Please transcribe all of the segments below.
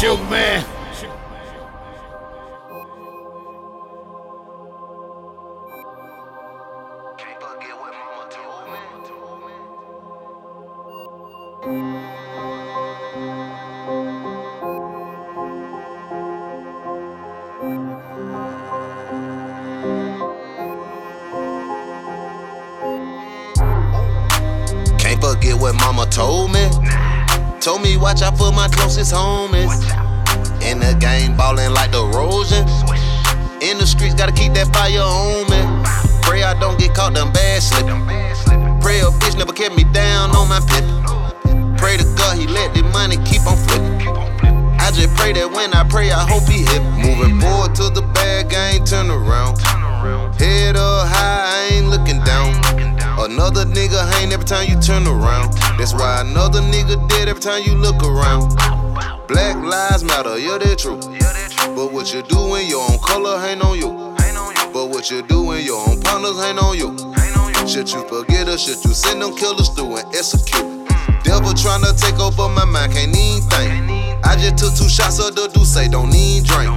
Shook man. Can't forget what mama told me. Told me watch out for my closest homies. In the game, ballin' like the Rosen. In the streets, gotta keep that fire on me. Pray I don't get caught them bad slippin'. Pray a bitch never kept me down on my pimpin'. Pray to God he let the money keep on flippin'. I just pray that when I pray, I hope he hit. Moving forward to the I ain't turn around. Head up high, I ain't looking down. Another nigga hang every time you turn around. That's why another nigga dead every time you look around. Black lives matter, yeah, they true. But what you do when your own color ain't on you. But what you do when your own partners ain't on you. Should you forget or should you send them killers through and execute? Devil tryna take over my mind, can't even think. I just took two shots of the D'ussé don't need drink.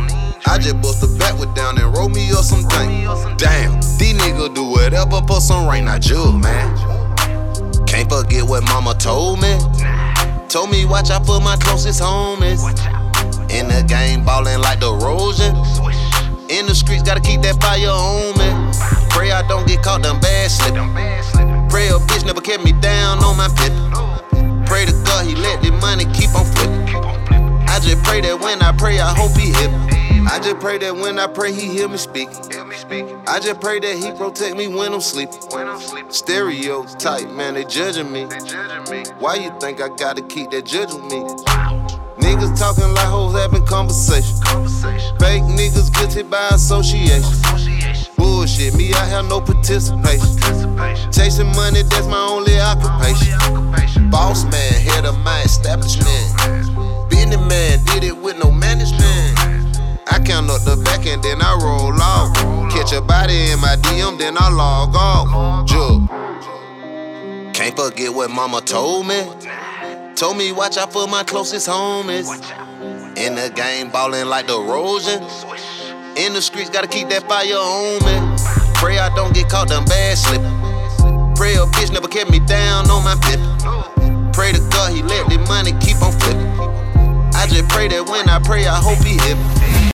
I just bust a Backwood down and roll me up some drink. Damn, these niggas do whatever for some rain, not jug, man. Forget what mama told me. Told me watch out for my closest homies. In the game, ballin' like the Rosen. In the streets, gotta keep that fire on me. Pray I don't get caught them bad slippin'. Pray a bitch never kept me down on my pimpin'. Pray to God he let the money keep on flippin'. I just pray that when I pray, I hope he me. I just pray that when I pray, he hear me speak. I just pray that he protect me when I'm sleeping. When I'm sleeping. Stereotype, man, they judging me. They judging me. Why you think I gotta keep that judging me? Niggas talking like hoes having conversation. conversation. Fake niggas guilty by association. Bullshit, me, I have no participation. Chasing money, that's my only occupation. Boss man, head of my establishment. Business man, did it with no management. I count up the back and then I roll off. A body in my DM, then I log off. Jug. Can't forget what mama told me. Told me watch out for my closest homies. In the game, ballin' like the Rosen. In the streets, gotta keep that fire on me. Pray I don't get caught them bad slippin'. Pray a bitch never kept me down on my pimpin'. Pray to God he let the money keep on flippin'. I just pray that when I pray, I hope he hit me.